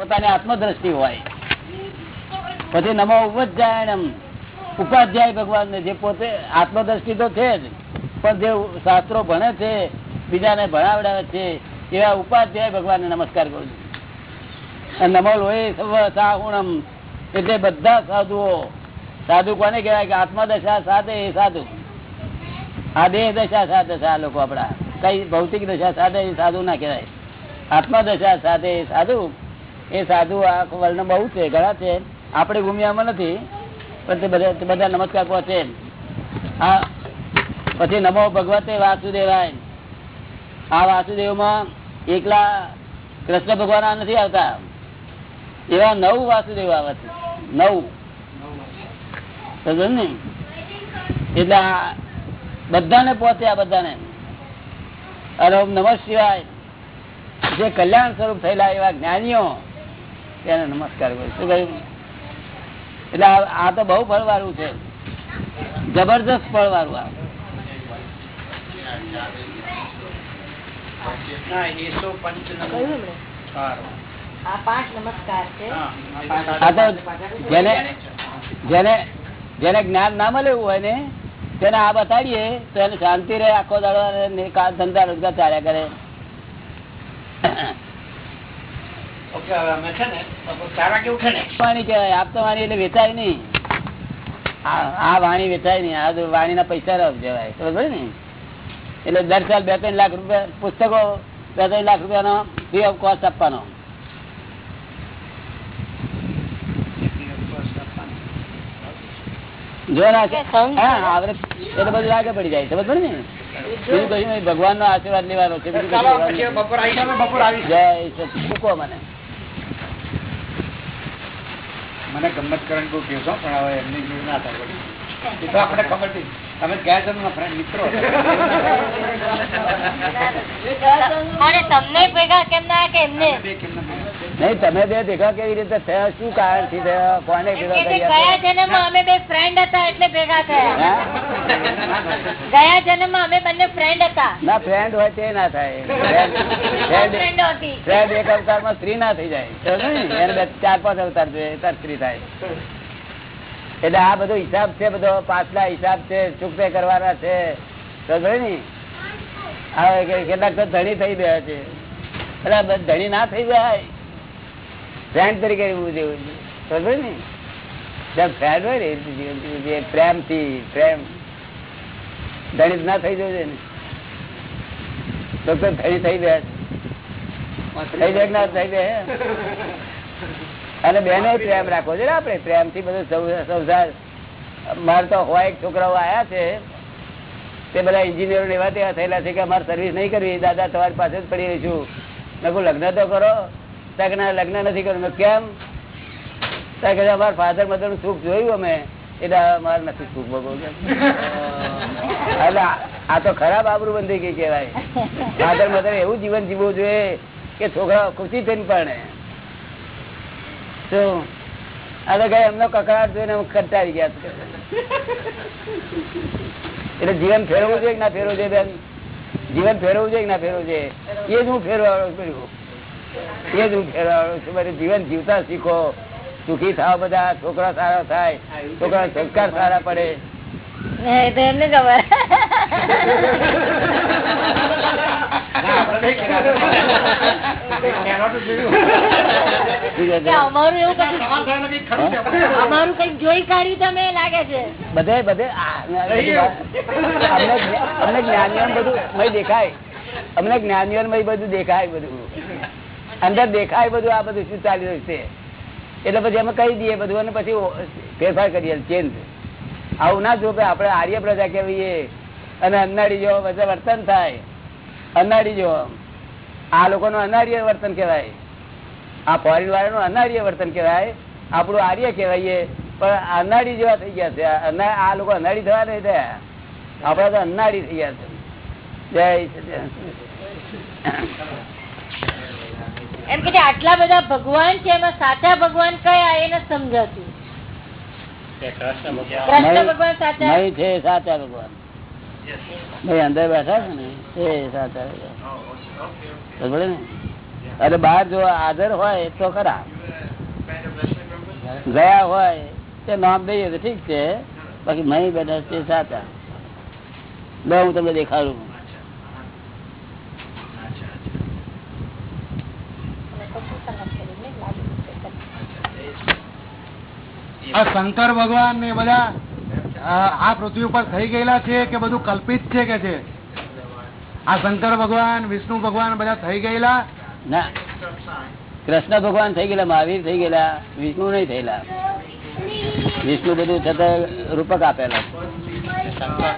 પોતાની આત્મદ્રષ્ટિ હોય. પછી નમો ઉપજાયણમ ઉપાધ્યાય ભગવાન જે પોતે આત્મદ્રષ્ટિ તો છે જ, પણ જે શાસ્ત્રો ભણે છે, બીજાને ભણાવડાવે છે, એવા ઉપાધ્યાય ભગવાનને નમસ્કાર કરું છું. નમો લોહી સાહુણમ. એટલે બધા સાધુઓ, સાધુ કોને કહેવાય કે આત્મદશા સાથે એ સાધુ? આ દેહ દશા સાથે આ લોકો આપડા કઈ ભૌતિક દશા સાથે સાધુ ના કહેવાય. આત્મદશા સાથે સાધુ એ સાધુ આ વર્ણ બહુ છે, ઘણા છે. આપણે ગુમ્યામાં નથી, પણ તે બધા બધા નમસ્કાર પહોંચે આ પછી નમો ભગવતે વાસુદેવાય. આ વાસુદેવમાં એકલા કૃષ્ણ ભગવાન નથી આવતા. એવા નવ વાસુદેવ આવે છે. નવ. ને? એટલે આ બધાને પહોંચે આ બધાને. અરે નમઃ શિવાય. જે કલ્યાણ સ્વરૂપ થયેલા એવા જ્ઞાનીઓ તેને નમસ્કાર કરું શું કહ્યું? એટલે આ તો બહુ ફળવાળું છે. જબરદસ્ત ફળવાળું આ. ના એસો પંચ કહ્યું એમણે. આ પાંચ નમસ્કાર છે. આ તો જેને જેને જેને જ્ઞાન ના મળે એવું હોય ને તેને આ બતાડીએ તો એને શાંતિ રહે આખો દાડો ધંધા રોજગાર ચાલ્યા કરે. વાણી કહેવાય આપતો વાણી એટલે વેચાય નહીં. આ વાણી વેચાય નહીં આ વાણી ના પૈસા રફ જવાય. ખબર ને? એટલે દર સાલ બે ત્રણ લાખ રૂપિયા પુસ્તકો બે ત્રણ લાખ રૂપિયાનો ફ્રી ઓફ કોસ્ટ આપવાનો. જો ના કે સંઘ હા આવડે એટલે બધું આગળ પડી જાય સમજ ને? ભગવાન નો આશીર્વાદ લેવાનો છે. બપોર આવી જય. મૂકો મને. મને ગમત કરવાની કોઈ કહેશો પણ હવે એમની જોડે ના થાય. એ તો આપણે ખબર છે. તમે ગયા છો ફ્રેન્ડ મિત્રો? તમને ભેગા કેમ ના કે એમને? નહીં તમે બે ભેગા કેવી રીતે થયા? શું કારણથી થયા? કોને ભેગા ગયા જન્મમાં અમે બે ફ્રેન્ડ હતા એટલે ભેગા થયા. ગયા જન્મમાં અમે બંને ફ્રેન્ડ હતા. ના ફ્રેન્ડ હોય તે ના થાય. ફ્રેન્ડ એક અવતારમાં સ્ત્રી ના થઈ જાય. એને ચાર પાંચ અવતાર જોઈએ તાર સ્ત્રી થાય. એટલે આ બધો હિસાબ છે બધો પાછલા હિસાબ છે ચૂકતે કરવાના છે. ને કેટલાક તો ધણી થઈ ગયા છે. એટલે ધણી ના થઈ જાય. ફ્રેન્ડ તરીકે રહેવું જેવું છે ને? જેમ ફ્રેન્ડ હોય ને જીવન પ્રેમથી, પ્રેમ. ધણી ના થઈ જવું જોઈએ ને. તો ધણી થઈ ગયા અને બેને પ્રેમ રાખવો છે ને આપણે. પ્રેમથી બધું સંસાર મારે તો એક છોકરાઓ આયા છે, તે બધા ઇન્જિનિયરો એવા તેવા થયેલા છે કે અમારે સર્વિસ નહીં કરવી. દાદા તમારી પાસે જ પડી રહીશું. મેં લગ્ન તો કરો. લગ્ન નથી કરવું કેમ? અમારા ફાધર મધરનું સુખ જોયું અમે. એટલે અમારે નથી સુખ ભોગવવું એટલે આ- તો ખરાબ આબરૂ બંધી ગઈ કેવાય ફાધર મધર એવું જીવન જીવવું જોઈએ કે છોકરા ખુશી થઈને પરણે. શું? તો કઈ એમનો કકડાટ જોઈને કંટાળી ગયા એટલે જીવન ફેરવવું જોઈએ ના ફેરવવું જોઈએ બેન? જીવન ફેરવવું જોઈએ કે ના ફેરવવું જોઈએ? એ જ હું ફેરવાળો કર્યું એ જ હું ફેરવાળો છું બધું જીવન જીવતા શીખો. સુખી થાવ બધા છોકરા સારા થાય છોકરા સંસ્કાર સારા પડે. એમને ખબર. બધે બધે અમને જ્ઞા- જ્ઞાનીઓ બધું મય દેખાય. અમને જ્ઞાનીઓ બધું દેખાય બધું. અંદર દેખાય બધું, આ બધું શું ચાલી રહ્યું છે? એટલે પછી અમે કહી દઈએ બધું અને પછી ફેરફાર કરીએ ચેન્જ આવું ના જો કે આપણે આર્ય પ્રજા કહેવીએ અને અન્નાળી જો બધા વર્તન થાય. અન્નાળી જો આ લોકોનું અનાર્ય વર્તન કહેવાય. આ ફોરેન વાળાનું અનાર્ય વર્તન કહેવાય. આપણું આર્ય કહેવાય પણ અનાળી જેવા થઈ ગયા છે. આ લોકો અનાળી થવા નહીં થયા આપડા તો અનાળી થઈ ગયા છે. જય. એમ કે આટલા બધા ભગવાન છે એમાં સાચા ભગવાન કયા એને સમજાતું. કૃષ્ણ ભગવાન. સાચા. છે સાચા ભગવાન. ભાઈ અંદર બેઠા છે ને એ સાચા ભગવાન. બરોબર ને? અને બહાર જો હાજર હોય તો ખરા. ગયા હોય તે નામ દઈએ તો ઠીક છે. બાકી મહી બેઠા છે સાચા. લો હું તમને દેખાડું. આ શંકર ભગવાન ને બધા આ પૃથ્વી ઉપર થઈ ગયેલા છે કે બધું કલ્પિત છે કે છે? આ શંકર ભગવાન, વિષ્ણુ ભગવાન બધા થઈ ગયેલા? ના. કૃષ્ણ ભગવાન થઈ ગયેલા, મહાવીર થઈ ગયેલા, વિષ્ણુ નહીં થયેલા. વિષ્ણુ બધું છતાં રૂપક આપેલા.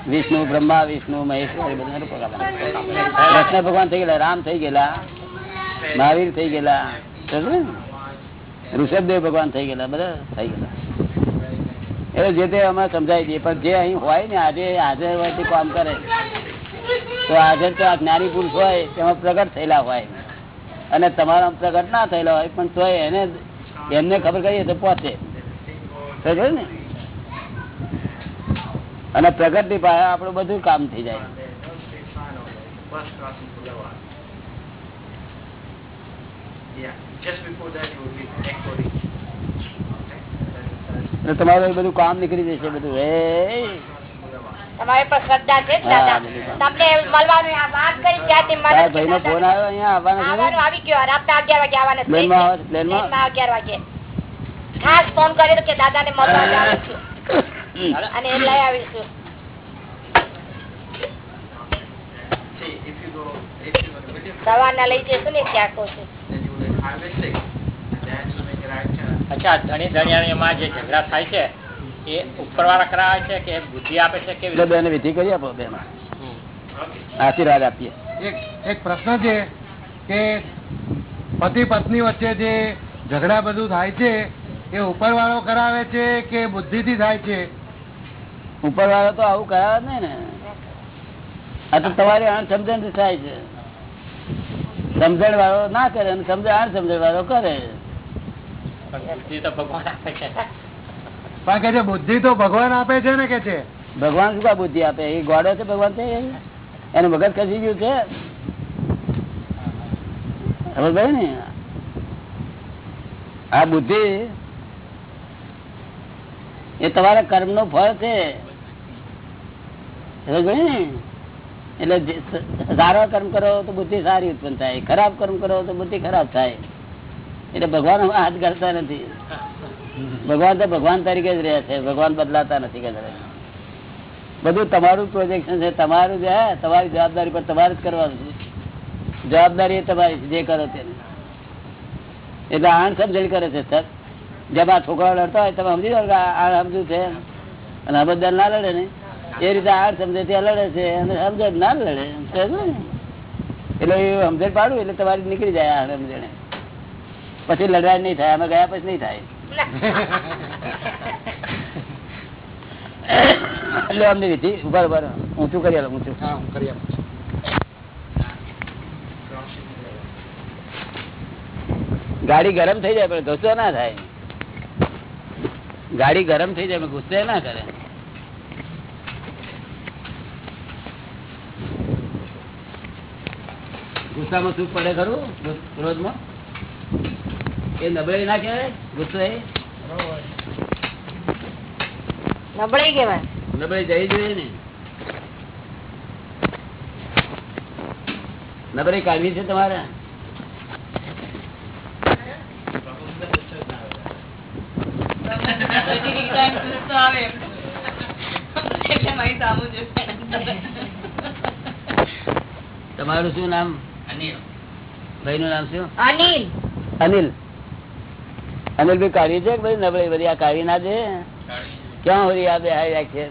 વિષ્ણુ, બ્રહ્મા, વિષ્ણુ મહેશ્વર બધા રૂપક આપેલા. કૃષ્ણ ભગવાન થઈ ગયેલા, રામ થઈ ગયેલા, મહાવીર થઈ ગયેલા? ઋષભદેવ ભગવાન થઈ ગયેલા બધા થઈ ગયેલા. એટલે જે તે અમે સમજાવી દઈએ પણ જે અહીં હોય ને આજે હાજર હોય કામ કરે. તો હાજર તો આ જ્ઞાની પુરુષ હોય તેમાં પ્રગટ થયેલા હોય. અને તમારા પ્રગટ ના થયેલા હોય પણ તો એને એમને ખબર કરીએ તો પહોંચે. ને? અને પ્રગટની પાસે આપણું બધું કામ થઈ જાય. Yeah, just before that you will be echoing. તમારું બધું કામ નીકળી જશે બધું. તમારી પર શ્રદ્ધા છે જ દાદા. હા, બધું. તમને મળવાનું વાત કરી ત્યાંથી મને તારા ફોન આવ્યો અહીંયા આવવાનો આવી ગયો રાતના અગિયાર વાગે આવવાના છે. પ્લેનમાં આવે છે, પ્લેનમાં? પ્લેનમાં અગિયાર વાગે. ખાસ ફોન કર્યો કે દાદા ને મળવા અને એ લઈ આવીશું. સવારના લઈ જઈશું ને ત્યાં કહું છું. અચ્છા ધણી ધણિયાણીમાં જે ઝઘડા થાય છે એ ઉપરવાળા કરાવે છે કે બુદ્ધિ આપે છે કે બેને વિધિ કરી આપો બે આશીર્વાદ આપીએ. એક એક પ્રશ્ન છે કે પતિ પત્ની વચ્ચે જે ઝઘડા બધું થાય છે એ ઉપરવાળો કરાવે છે કે બુદ્ધિથી થાય છે? ઉપર વાળો તો આવું કરાવે ને. આ તો તમારી અણસમજણથી થાય છે. સમજણ વાળો ના કરે અને સમજણ વાળો કરે. પણ ભગવાન આપે કે છે બુદ્ધિ તો ભગવાન આપે છે ને કે છે? ભગવાન શું બુદ્ધિ આપે? એ ગોડો છે ભગવાન છે એનું મગજ ખસી ગયું છે? ખબર ભાઈ ને? આ બુદ્ધિ એ તમારા કર્મનું ફળ છે. ને? એટલે સારા કર્મ કરો તો બુદ્ધિ સારી ઉત્પન્ન થાય. ખરાબ કર્મ કરો તો બુદ્ધિ ખરાબ થાય. એટલે ભગવાન હાથ કરતા નથી. ભગવાન તો ભગવાન તરીકે જ રહે છે. ભગવાન બદલાતા નથી કદાચ. બધું તમારું પ્રોજેક્શન છે. તમારું જે તમારી જવાબદારી પર તમારે જ કરવાનું છે. જવાબદારી તમારી જે કરો તે એટલે આણ સમજણ કરે છે, સર. જેમાં આ છોકરાઓ લડતા હોય, તમે સમજી કે આ આણ સમજુ છે. અને સમજદાર ના લડે ને. એ રીતે આડ સમજે ત્યાં લડે છે અને સમજણ ના લડે એટલે એ સમજણ પાડું એટલે તમારી નીકળી જાય આણ સમજણે પછી લડાઈ નહીં થાય અમે ગયા પછી નહીં થાય. એટલે અમને વિધિ ઊભા ઊભા. ઊંચું કરી આલો ઊંચું. હા કરી આપું ગાડી ગરમ થઈ જાય પણ ગુસ્સો ના થાય. ગાડી ગરમ થઈ જાય ગુસ્સે ના કરે. ગુસ્સામાં સુખ પડે ખરું? ક્રોધમાં? એ નબળાઈ ના કહેવાય? ગુસ્સો એ? નબળાઈ કેવાય નબળાઈ જઈ જોઈએ ને. નબળાઈ કાઢવી છે તમારે? તમારું શું નામ? ભાઈ નું નામ શું? અનિલ. અનિલ. અનિલ ભાઈ કાઢી છે ભાઈ? નબળી બધી આ કાઢી ના દે? ક્યાં હોરી આ બે રાખીએ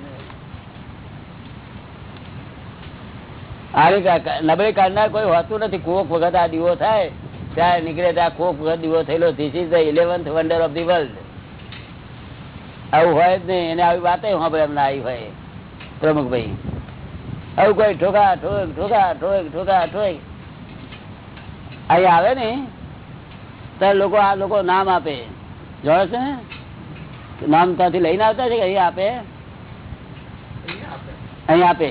નબળી કાઢનાર કોઈ હોતું નથી. કોક વખત આ દીવો થાય ત્યારે નીકળે ત્યાં કોક વખત દીવો થયેલો this is the eleventh wonder of the world આવું હોય જ નહીં. એને આવી વાતે સાંભળે એમને આવી હોય. પ્રમુખભાઈ. આવું કોઈ ઠોકા ઠોક ઠોકા ઠોક ઠોકા ઠોક. અહીં આવે ને ત્યારે લોકો આ લોકો નામ આપે. જોડે છે ને? નામ ત્યાંથી લઈને આવતા છે કે અહીં આપે? અહીં આપે.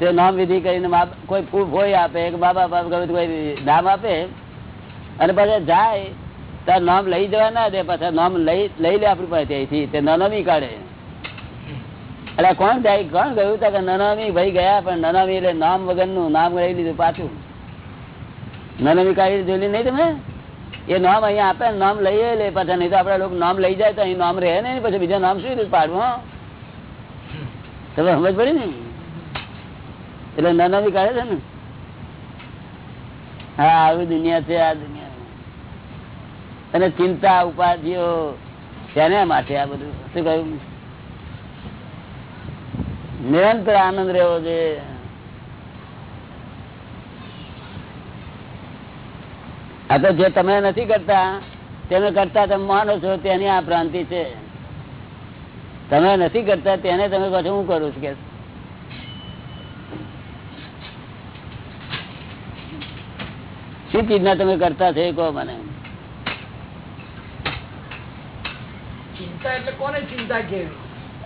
તે નામ વિધિ કરીને કોઈ ફૂલ હોય આપે કે બાબા, બાપ ગમે નામ આપે અને પછી જાય ત્યારે નામ લઈ જવા ના દે, પાછા નામ લઈ લઈ લે આપણી પાસે અહીંથી. તે નનામી કાઢે. એટલે કોણ જાય? કોણ ગયું? કે નનામી ભાઈ ગયા, પણ નનામી એટલે નામ વગરનું નામ લઈ લીધું પાછું. નનામી કાઢી નહીં તમે? એ નામ અહીંયા આપે, નામ લઈએ, લે પાછા, નહીં તો આપડા લોકો નામ લઈ જાય તો અહીં નામ રહે ને પછી બીજા નામ શું પાડવું તમે સમજ પડી ને? એટલે નનામી કાઢે છે ને? હા, આવી દુનિયા છે, આ દુનિયા. અને ચિંતા, ઉપાધિઓ તેને માટે આ બધું? શું કહ્યું? નિરંતર આનંદ રહેવો જોઈએ. આ તો જે તમે નથી કરતા તેને કરતા તમે માનો છો તેની આ ભ્રાંતિ છે. તમે નથી કરતા તેને તમે પાછું હું કરું છું કે? શું ચીજના તમે કરતા છે કહો મને. ચિંતા એટલે કોને ચિંતા કેવી?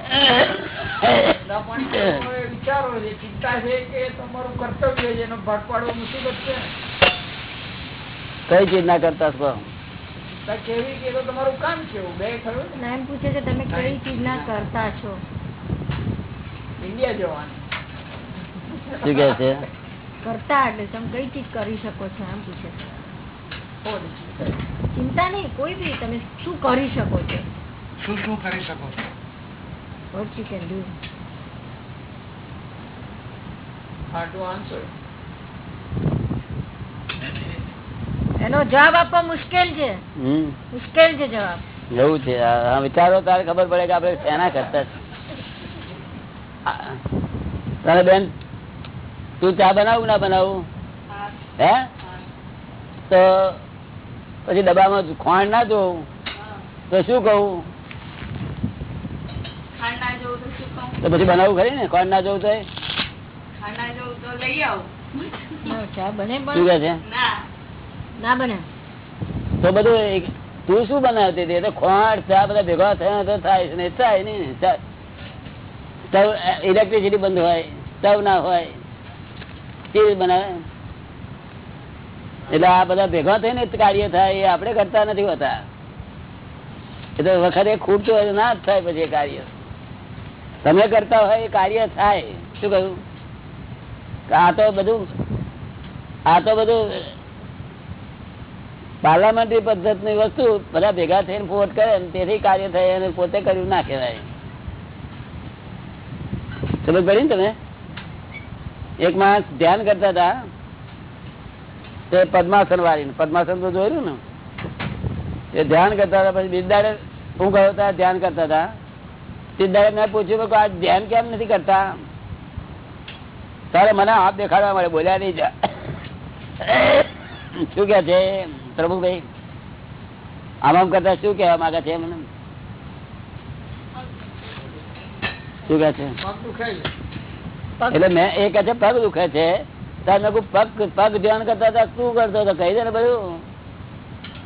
વિચારો છે ચિંતા છે કે તમારું કર્તવ્ય છે એનો ભાગ પાડવો મુસીબત છે. કઈ ખરું? ને એમ પૂછે છે તમે કઈ કરતા છો? ઇન્ડિયા જવાનું. શું કે છે? કરતા એટલે તમે કઈ ચીજ કરી શકો છો? એમ પૂછે છે. ચિંતા? નહીં નહીં કોઈ બી તમે શું કરી શકો છો? શું શું કરી શકો? છો What you can do. Hard to answer. એનો જવાબ આપવો મુશ્કેલ છે. મુશ્કેલ છે જવાબ. એવું છે. વિચારો તારે ખબર પડે કે આપડે શેના કરતા. તારે બેન તું ચા બનાવું ના બનાવું? હે. તો પછી ડબ્બામાં ખોણ ના જોઉં? તો શું કહું? તો પછી બનાવું ખરી ને? ખોણ ના જોઉં તો ચા બને શું કે છે? ના. તો બધું તું શું બનાવતી હતી? ખોણ ચા બધા ભેગા થયા તો થાય ને, થાય નહીં સ્ટવ ઇલેક્ટ્રિસિટી બંધ હોય સ્ટવ ના હોય, કેવી બનાવે? એટલે આ બધા ભેગા થઈને કાર્ય થાય, એ આપણે કરતા નથી હોતા. એ તો વખતે ખૂટતું હોય ના થાય પછી કાર્ય. તમે કરતા હોય એ કાર્ય થાય. શું કહ્યું? આ તો બધું આ તો બધું પાર્લામેન્ટરી પદ્ધત વસ્તુ બધા ભેગા થઈને ફોટ કરે ને તેથી કાર્ય થાય અને પોતે કર્યું ના કહેવાય. સમજ પડી તમે? એક માણસ ધ્યાન કરતા હતા, તે પદ્માસન વાળી પદ્માસન તો જોયું ને? એ ધ્યાન કરતા હતા, પછી બિરદાડે હું ગયો હતા? ધ્યાન કરતા હતા. બિરદાડે મેં પૂછ્યું કે આ ધ્યાન કેમ નથી કરતા? તારે મને હાથ દેખાડવા મળે બોલ્યા નહીં શું કે છે? પ્રભુભાઈ આમ કરતા શું કેવા માંગે છે મને શું કે છે. એટલે મેં એ કે છે પગ દુખે છે. તારે પગ પગ ધ્યાન કરતા હતા તું કરતો હતો કહી દે ને બધું.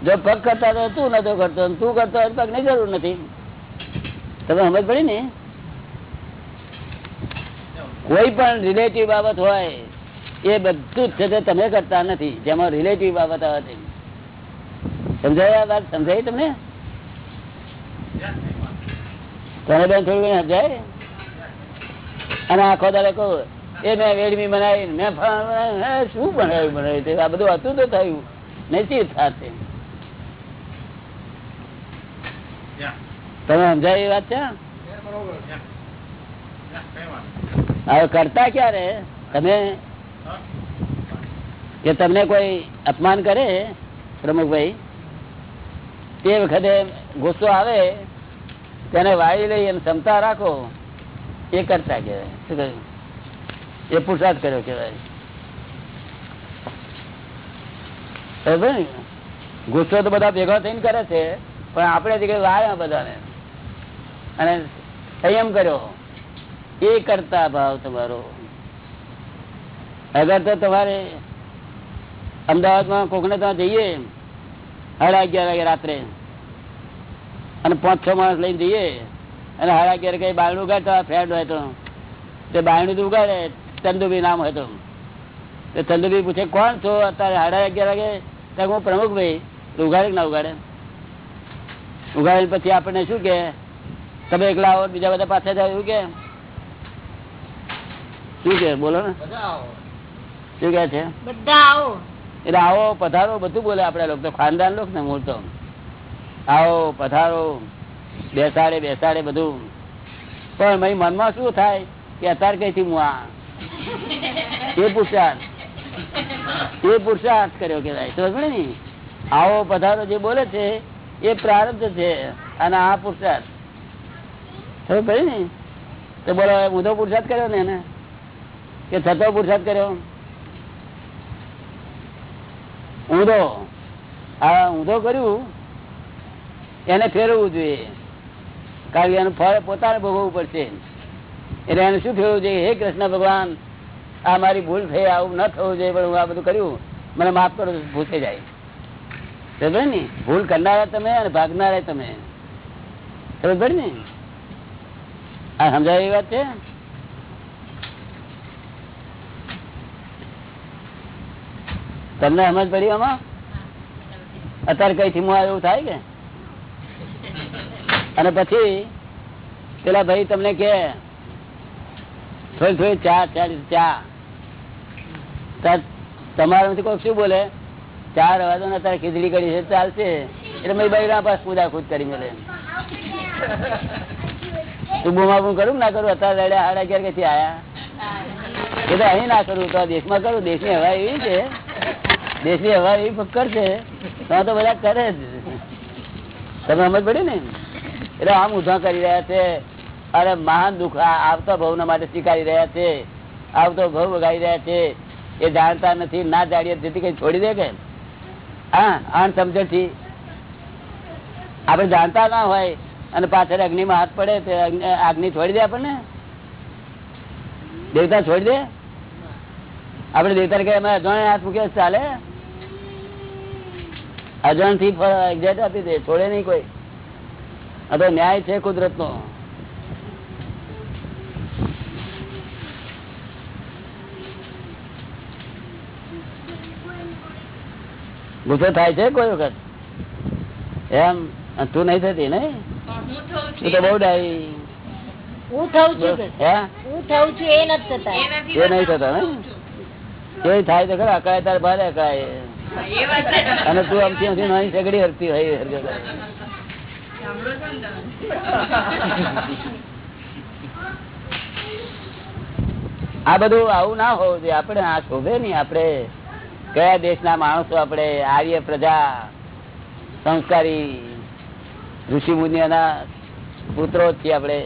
જો પગ કરતા હતો તું નતો કરતો તું કરતો હોય પગની જરૂર નથી. તમે સમજ પડી ને? કોઈ પણ રિલેટિવ બાબત હોય એ બધું જ છે તે તમે કરતા નથી. જેમાં રિલેટિવ બાબત આવે છે સમજાય આ વાત? સમજાય તમને? તને બેન થોડું સમજાય? અને આખો દાડે કહું એ મેં વેડમી બનાવી મેં. શું બનાવ્યું બનાવ્યું આ બધું હતું તો થયું. નહીં થશે તમે સમજાય એ વાત છે? હવે કરતા ક્યારે? તમે કે તમને કોઈ અપમાન કરે, પ્રમુખભાઈ? તે વખતે ગુસ્સો આવે, તેને વાળી લઈ અને ક્ષમતા રાખો, એ કરતા કહેવાય. શું કહ્યું? એ પુરસાદ કર્યો કહેવાય? ગુસ્સો તો બધા ભેગા થઈને કરે છે, પણ આપણે જગ્યાએ વાળ્યા બધાને. અને સંયમ કર્યો, એ કરતા ભાવ તમારો. અગર તો તમારે અમદાવાદમાં કોકને ત્યાં જઈએ સાડા અગિયાર વાગે રાત્રે. અને પાંચ છ માણસ લઈને જઈએ અને સાડા અગિયાર કઈ બાયણું ઉગાડતા ફ્રેન્ડ હોય તો. તે બાયણું તો ઉગાડે ચંદુભાઈ નામ હોય તો. તે ચંદુભાઈ પૂછે કોણ છો? અત્યારે સાડા અગિયાર વાગે? ત્યાં હું પ્રમુખ ભાઈ. ઉગાડે ના ઉગાડે? ઉગાડે પછી આપણને શું કે? તમે એકલા આવો બીજા બધા પાછા જાવ એવું કે? શું કે? બોલો ને. શું કે છે? બધા આવો. એટલે આવો પધારો, બધું બોલે આપડે લોકો ખાનદાન લોકો ને મૂળ તો? આવો પધારો, બેસાડે બેસાડે બધું. પણ મનમાં શું થાય કે અત્યારે કઈથી હું એ પુરુષાર્થ એ પુરુષાર્થ કર્યો કેવાય સમજે ને? આવો પધારો જે બોલે છે, એ પ્રારબ્ધ છે અને આ પુરુષાર્થ સમજ ને? તો બોલો, હવે ઊંધો પુરુષાર્થ કર્યો ને એને? કે થતો પુરુષાર્થ કર્યો? ઊંધો. આ ઊંધો કર્યું, એને ફેરવવું જોઈએ. કારણ કે એનું ફળ પોતાને ભોગવવું પડશે. એટલે એને શું થયું છે હે કૃષ્ણ ભગવાન, આ મારી ભૂલ થઈ, આવું ન થવું જોઈએ, પણ હું આ બધું કર્યું. મને માફ કરો ભૂસે જાય. સમજે ને? ભૂલ કરનારા તમે અને ભાગનારા તમે. સમજ ને? આ સમજાય એ વાત છે? તમને સમજ પડી આમાં? અત્યારે કઈ થી એવું થાય કે? અને પછી પેલા ભાઈ તમને કે, થોડી થોડી ચા ચા ચા. તમારામાંથી કોઈ શું બોલે? ચાર અવાજો ને અત્યારે ખીચડી કરી છે, ચાલશે. એટલે મેં ભાઈ ના પાસ કુદા ખુદ કરી મળે તું બુમાબુમ કરું ના કરું? અત્યારે હાડા અગિયાર ક્યાંથી આયા? એ તો અહીં ના કરું, તો દેશમાં કરું? દેશની હવા એવી છે. દેશની હવા એ કરશે તો તો બધા કરે જ. તમે સમજ પડી ને? એટલે આમ ઉધા કરી રહ્યા છે અરે મહાન દુઃખ આવતા ભવ માટે સ્વીકારી રહ્યા છે, આવતો ભવ વગાડી રહ્યા છે, એ જાણતા નથી, ના જાણીએ તેથી કઈ છોડી દે કે? હા, આણ સમજણથી આપણે જાણતા ના હોય, અને પાછળ અગ્નિમાં હાથ પડે, તો અગ્નિ છોડી દે આપણને? દેવતા છોડી દે? આપણે દેવતા કે અમે અજાણે હાથ મૂકે ચાલે. અજાણથી એક્ઝેક્ટ આપી દે છોડે નહીં કોઈ. આ તો ન્યાય છે કુદરત નો ગુસ્સો થાય છે કોઈ વખત? એમ તું નહીં થતી ને? તું તો બહુ ડાઈ. હું થઉં છું એ નથી થતા. એ નહીં થતા ને? એ થાય તો ખરા અકળાય તારે ભારે અકળાય. અને તું આમથી આમથી નાની સગડી હરતી હોય આ બધું આવું ના હોવું જોઈએ. આપણે આ શોભે નહીં. આપણે કયા દેશના માણસો આપણે આર્ય પ્રજા સંસ્કારી ઋષિ મુનિઓના પુત્રો છીએ આપણે?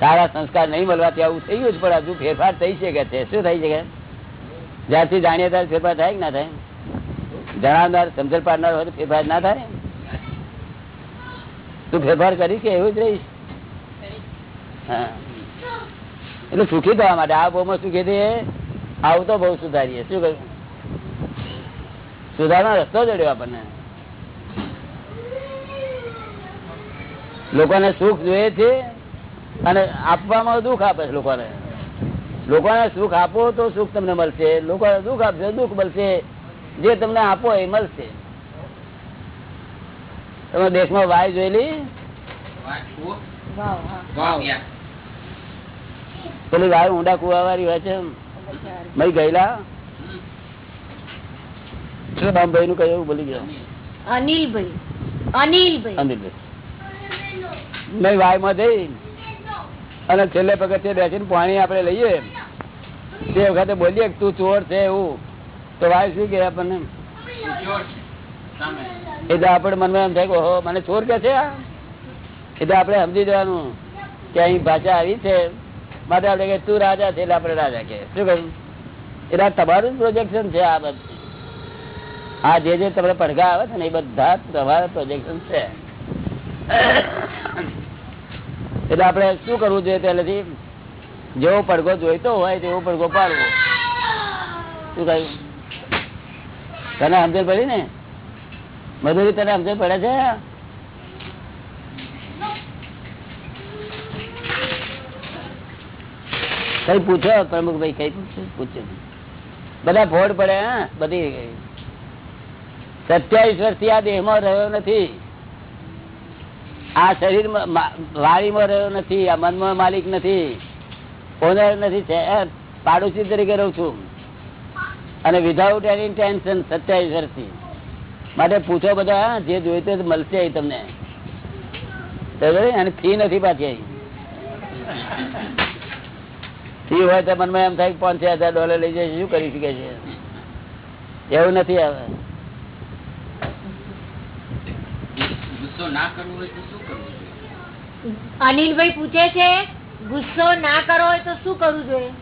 સારા સંસ્કાર નહીં મળવાથી આવું થયું જ, પણ હજુ ફેરફાર થઈ શકે છે? શું થઈ શકે જ્યારથી જાણીએ ત્યારે ફેરફાર થાય કે ના થાય? જણાવનાર, સમજણ પાડનાર હોય તો ફેરફાર ના થાય? તું ફેરફાર કરીશ કે એવું જ રહીશ? હા. એટલે સુખી થવા માટે. આ બહુ સુખી થઈએ, આવું તો બહુ સુધારીએ. શું કહ્યું? સુધારનો રસ્તો જડ્યો આપણને. લોકોને સુખ જોઈએ છે અને આપવામાં દુઃખ આપે છે લોકોને. લોકોને સુખ આપો તો સુખ તમને મળશે. લોકોને દુઃખ આપશે દુઃખ મળશે. જે તમને આપો એ મળશે. તમે દેશમાં વાય જોયેલી? પેલી વાય ઊંડા કુવા વાળી હોય છે મય ગયેલા? શું નામનું કહ્યું બોલી ગયો? અનિલભાઈ. અનિલભાઈ. અનિલભાઈ. નહીં વાયમાં જઈ? અને છેલ્લે પગથિયે બેસીને પાણી આપણે લઈએ. તે વખતે બોલીએ તું ચોર છે એવું. તો વાય શું કે આપણને? એટલે આપણે મનમાં એમ થાય કે ઓહો, મને ચોર કે છે આ? એટલે આપણે સમજી જવાનું કે અહીં ભાષા આવી છે. માટે આપણે કે તું રાજા છે એટલે આપણે રાજા કે શું કહ્યું? એટલે તમારું પ્રોજેક્શન છે આ બધું. આ જે જે તમને પડઘા આવે છે ને એ બધા તમારા પ્રોજેક્શન છે. એટલે આપણે શું કરવું જોઈએ પહેલેથી? જેવો પડઘો જોઈતો હોય તેવો પડઘો પાડવો. શું કહ્યું? તને સમજણ પડી ને? મધુરી, તને સમજણ પડે છે? કઈ પૂછો? પ્રમુખ ભાઈ કઈ પૂછો? પૂછો બધા ફોડ પડે, હા? બધી સત્યાવીસ વર્ષથી આ દેહમાં રહ્યો નથી. આ શરીર વાળીમાં રહ્યો નથી, આ મનમાં માલિક નથી ઓનર નથી પાડોશી તરીકે રહું છું અને વિધાઉટ એની ટેન્શન સત્યાવીસ વર્ષથી માટે પૂછો બધા જે જોઈતું મળશે અહીં તમને? અને ફી નથી પાછી અહીં. ફી હોય તો મનમાં એમ થાય પાંચ હજાર ડોલર લઈ જાય શું કરી શકે છે એવું નથી હવે ગુસ્સો ના કરવો હોય તો શું કરવું જોઈએ? અનિલભાઈ પૂછે છે ગુસ્સો ના કરવો હોય તો શું કરવું જોઈએ?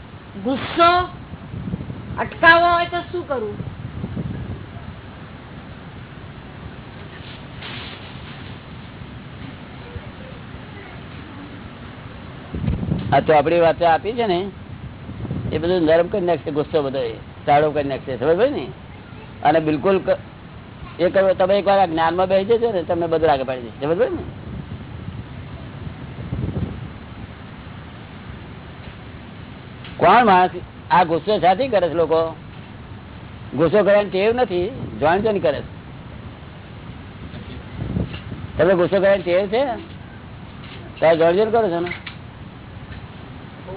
ગુસ્સો અટકાવવો હોય તો શું કરવું? આ આપણી વાત આપી છે ને. એ બધું નરમ કરી નાખશે ગુસ્સો બધો સાડો કરી નાખશે. સમજ પડી ને? અને બિલકુલ એ કરો તમે એક વાર જ્ઞાનમાં બેસી જશો ને તમને બધું આગળ પાડી દેશે સમજ ને? કોણ માણસ આ ગુસ્સો સાથી કરે છે લોકો? ગુસ્સો કરવાની ટેવ નથી જોઈન જોઈન કરે. છે તમે ગુસ્સો કરવાની ટેવ છે? તમે જોઈન જોઈન કરો છો ને?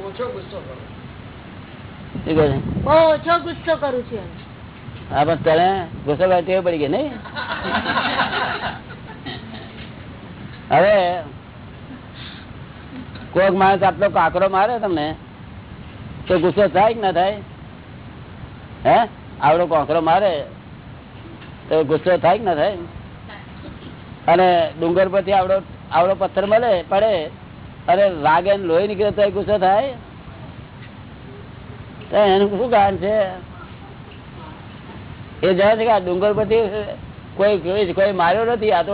ઓછો ગુસ્સો કરો. છે? હા પણ તને કરવાની ટેવ પડી ગઈ નઈ હવે કોઈક માણસ આટલો કાકરો મારે તમને, તો ગુસ્સો થાય કે ના થાય? હે? આવડો કાંકરો મારે, તો ગુસ્સો થાય કે ના થાય? અને ડુંગર પરથી આવડો આવડો પથ્થર મળે, પડે, અને વાગે લોહી નીકળે તો ગુસ્સો થાય? એનું શું કારણ છે? એ જાણે છે કે આ ડુંગર પરથી કોઈ કોઈ માર્યો નથી, આ તો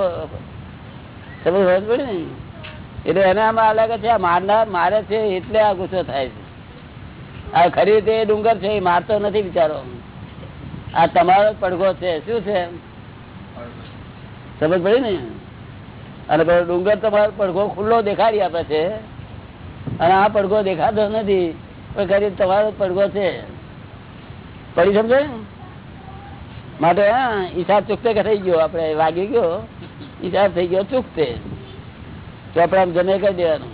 ને? એટલે એને આમાં અલગ છે, આ મારનાર મારે છે એટલે આ ગુસ્સો થાય છે. આ ખરી રીતે ડુંગર છે, એ મારતો નથી બિચારો. આ તમારો પડઘો છે, શું છે? સમજ પડી ને? અને પેલો ડુંગર તમારો પડઘો ખુલ્લો દેખાડી આપે છે. અને આ પડઘો દેખાતો નથી, પણ ખરી તમારો પડઘો છે. પડી સમજે માટે હિસાબ ચૂકતે કે થઈ ગયો? આપડે વાગી ગયો. હિસાબ થઈ ગયો, ચૂકતે. ચોપડા જમે કઈ દેવાનું.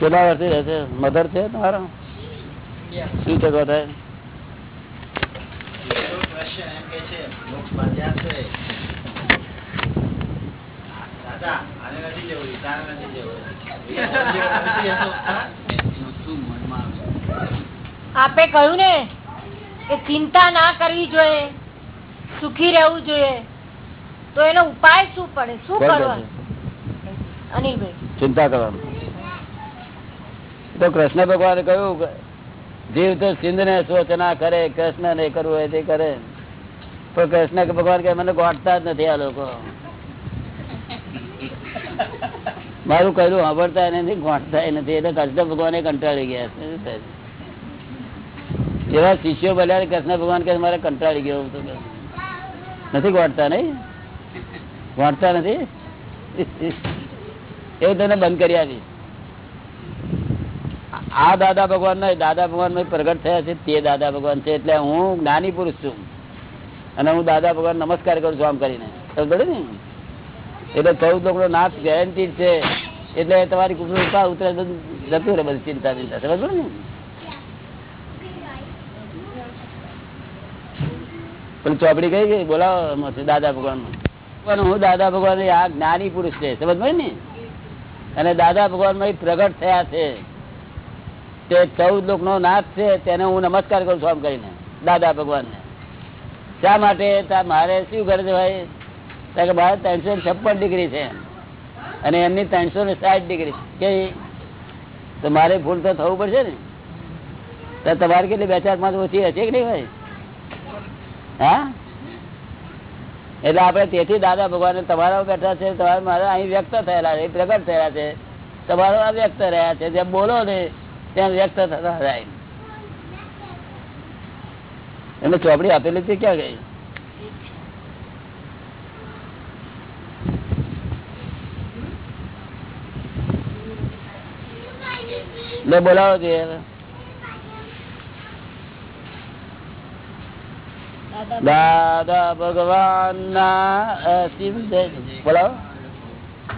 કેટલા વર્ષથી રહેશે મધર છે તમારો? શું ચગો થાય? છે મોક્ષ બાંધ્યા છે દાદા આને નથી જવું તારે નથી જવું એનું શું મનમાં આવે આપે કહ્યું ને કે ચિંતા ના કરવી જોઈએ સુખી રહેવું જોઈએ. તો એનો ઉપાય શું પડે? શું કરવાનું અનિલભાઈ. ચિંતા કરવાનું. તો કૃષ્ણ ભગવાને કહ્યું જીવ તો સિંધ ને સોચના કરે કૃષ્ણ ને કરવું હોય તે કરે. પણ કૃષ્ણ ભગવાન કે મને ગોઠતા જ નથી આ લોકો. મારું કહેલું સાંભળતા નથી ગોઠતા નથી. એટલે કૃષ્ણ ભગવાને કંટાળી ગયા છે. શિષ્યો બોલ્યા કૃષ્ણ ભગવાન કે મારે કંટાળી ગયો તો નથી ગોઠતા નહીં? ગોઠતા નથી? એવું તને બંધ કરી આપી આ દાદા ભગવાન ના દાદા ભગવાન પ્રગટ થયા છે, તે દાદા ભગવાન છે. એટલે હું જ્ઞાની પુરુષ છું. અને હું દાદા ભગવાન નમસ્કાર કરું છું આમ કરીને. સમજ ને? એટલે ચૌદ લોકો નાશ ગેરંટી છે. એટલે તમારી કૃપા ઉતરે જતું રહે બધી ચિંતા ચિંતા. સમજ ને? પણ ચોપડી કઈ ગઈ? બોલાવો દાદા ભગવાન પણ હું દાદા ભગવાન આ જ્ઞાની પુરુષ છે. સમજ ને? અને દાદા ભગવાનમાં પ્રગટ થયા છે. તે ચૌદ લોક નો નાથ છે, તેને હું નમસ્કાર કરું છું આમ કરીને. દાદા ભગવાન ને શા માટે? મારે શું કરે છે ભાઈ? કે મારે ત્રણસો છપ્પન ડિગ્રી છે. અને એમની ત્રણસો ને સાઠ ડિગ્રી કે તો મારે ભૂલ તો થવું પડશે ને? તો તમારે કેટલી બે ચાર પાંચ ઓછી હશે કે નહીં ભાઈ? હા? એટલે આપણે તેથી દાદા ભગવાન તમારા બેઠા છે, તમારે મારા અહીં વ્યક્ત થયેલા છે, પ્રગટ થયેલા છે. તમારો આ વ્યક્ત રહ્યા છે, જેમ બોલો ને ત્યાં વ્યક્ત થતા જાય એમને ચોપડી આપેલી હતી ક્યાં ગઈ? લે બોલાવો જોઈએ દાદા ભગવાન ના અસીમ બોલાવો.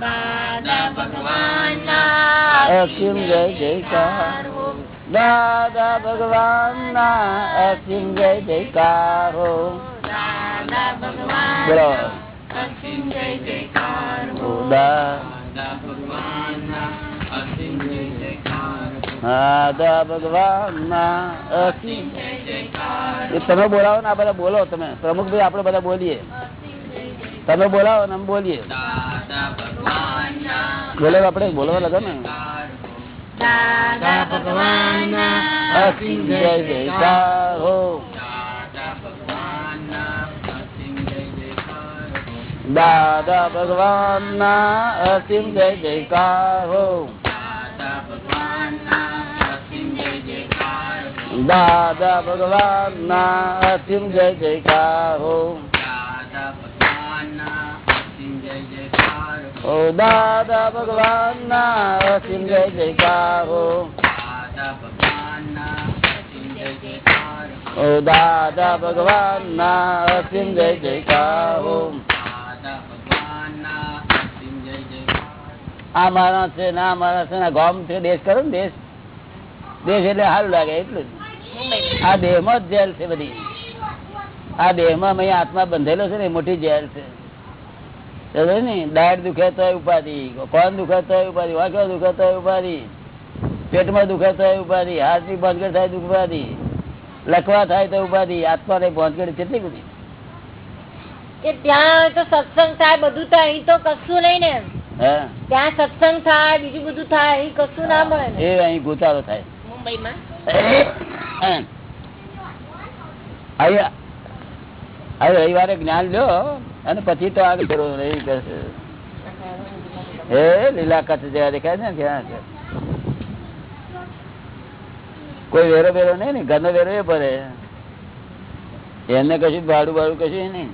દાદા અસીમ જય જયકાર. દાદા ભગવાન ના અસીમ જય જયકાર. હો દાદા ભગવાન બોલો અસીમ જય જયકાર. હો. દાદા જયકાર ભગવાન ના તમે બોલાવો ને આ બધા બોલો તમે. પ્રમુખભાઈ આપણે બધા બોલીએ. તમે બોલાવો ને બોલીએ. બોલો આપડે બોલવા લગો ને. દાદા ભગવાનના અસીમ જય જયકાર હો. દાદા ભગવાનના અસીમ જય જયકાર હો. દાદા ભગવાન ના દાદા ભગવાન ના અસીમ જય જયકાર હો. ઓ દાદા ભગવાન ના અસીમ જય જયકાર હો. ઓ દાદા ભગવાન ના અસીમ જય જયકાર હો આ મારા છે ના મારા છે ના ગામ છે દેશ કરો ને દેશ દેશ એટલે સારું લાગે એટલું જ. આ દેહમાં જ જેલ છે બધી. આ દેહમાં આત્મા બંધેલો છે ને મોટી જેલ છે. ને? દાઢ દુખે તો ઉપાધિ. કોણ દુખે તો ઉપાધિ? વાંકો દુખે તો ઉપાધિ. પેટમાં દુખે તો ઉપાધિ. હાથની ભોંચગડ થાય તો ઉપાધિ. લખવા થાય તો ઉપાધિ. આત્મા ને ભોંચગડ કેટલી બધી? કે ત્યાં તો સત્સંગ થાય બધું થાય અહીં તો કશું નહીં ને. હે? ત્યાં સત્સંગ થાય બીજું બધું થાય અહીં કશું ના મળે એ અહીં ગોચારો થાય. મુંબઈમાં? રવિવારે જ્ઞાન લ્યો અને પછી તો આગળ કરો રહી કરશે લીલા કચ્છ જેવા દેખાય ને ત્યાં છે કોઈ વેરો વેરો નહીં ને ઘરનો વેરો એ ભરે. એમને કશું ભાડું ભાડું કશું નહીં.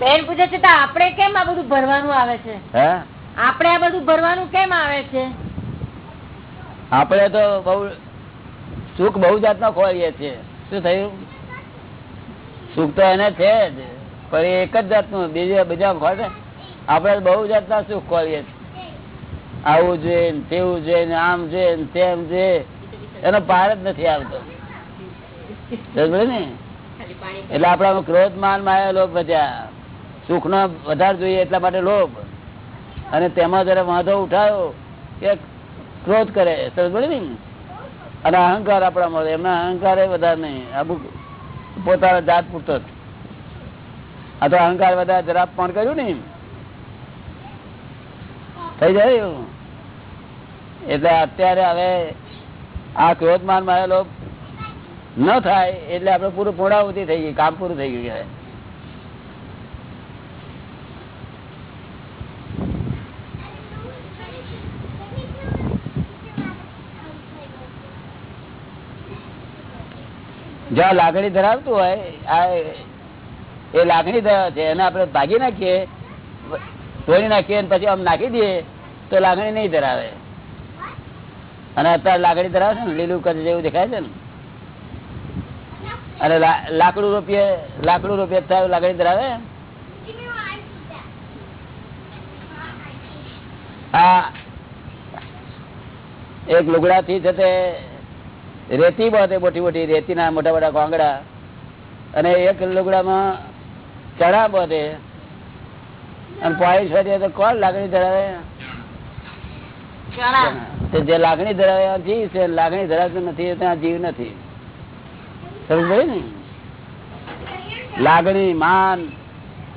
બેન પૂછે છે તો આપણે કેમ આ બધું ભરવાનું આવે છે? હે? આપણે આ બધું ભરવાનું કેમ આવે છે? આપણે તો બહુ સુખ બહુ જાતના ખોરીએ છીએ. શું થયું? સુખ તો એને છે જ, પણ એક જ જાતનું, બીજા બીજા ખોરે આપણે બહુ જાતના સુખ ખોરીએ છીએ. આવું જોઈએ તેવું જોઈએ ને આમ જોઈએ ને તેમ જોઈએ એનો પાર જ નથી આવતો. ને? એટલે આપણા ક્રોધ માન માયા લોભ વધ્યા. સુખ નો વધારે જોઈએ એટલા માટે લોભ. અને તેમાં જરા વાંધો ઉઠાયો કે ક્રોધ કરે અને અહંકાર આપણા મળે, એમના અહંકાર એ વધારે નહીં. અમુક પોતાના જાત પૂરતો આ તો અહંકાર વધારે જરા પણ કર્યું ને થઈ જાય એવું. એટલે અત્યારે હવે આ ક્રોધમાન માયેલો ન થાય, એટલે આપડે પૂરું પૂર્ણાહુતિ થઈ ગઈ, કામ પૂરું થઈ ગયું જ્યાં લાગણી ધરાવતું હોય એ લાગણી છે એને આપણે ભાગી નાખીએ, તોડી નાખીએ પછી આમ નાખી દઈએ, તો લાગણી નહીં ધરાવે. અને અત્યારે લાગણી ધરાવે છે ને, લીલું કચ્છ જેવું દેખાય છે ને. અને લાકડું રોપીએ લાકડું રોપીએ થાય લાગણી ધરાવે? આ એક લુગડા થી છે રેતી બધે મોટી મોટી રેતીના મોટા મોટા કોંગડા અને એક લુગડામાં ચણા બધે અને પોઈન્ટ ફરીએ તો કોણ લાગણી ધરાવે? જે લાગણી ધરાવે જીવ છે લાગણી ધરાવતું નથી ત્યાં જીવ નથી. સમજ ને? લાગણી માન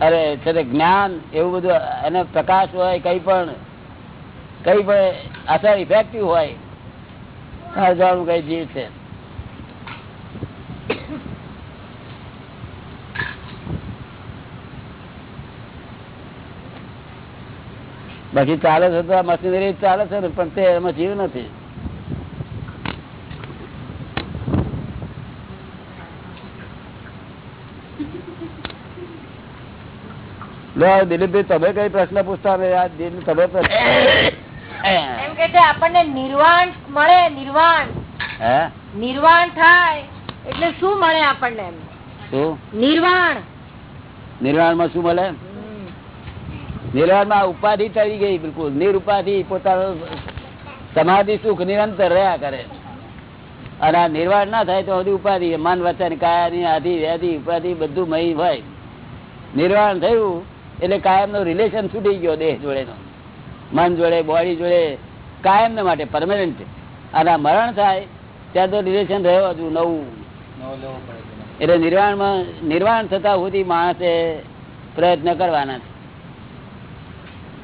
અરે છે જ્ઞાન એવું બધું અને પ્રકાશ હોય કઈ પણ કઈ પણ અસર ઇફેક્ટિવ હોય જાણવું કઈ જીવ છે. બાકી ચાલે છે તો આ મશીનરી ચાલે છે ને, પણ તે એમાં જીવ નથી. દિલીપભાઈ, તમે કઈ પ્રશ્ન પૂછતા તમે પ્રશ્ન- એમ. કે છે આપણને નિર્વાણ મળે નિર્વાણ. નિર્વાણ થાય એટલે શું મળે આપણને શું? નિર્વાણ. માં શું મળે? નિર્વાણમાં ઉપાધિ ટળી ગઈ બિલકુલ. નિરુપાધિ પોતાનું સમાધિ સુખ નિરંતર રહ્યા કરે. અને આ નિર્વાણ ના થાય તો બધી ઉપાધિ મન વચન કાયાની આધિ વ્યાધિ ઉપાધિ બધું મહી હોય. નિર્વાણ થયું એટલે કાયમ નો રિલેશન છૂટી ગયો દેહ જોડેનો. મન જોડે બોડી જોડે કાયમ માટે પરમાનન્ટ અને મરણ થાય ત્યાં તો રિલેશન રહ્યો હજુ નવું નવો લેવો પડે છે. એટલે નિર્વાણમાં નિર્વાણ થતા સુધી માણસે પ્રયત્ન કરવાના છે.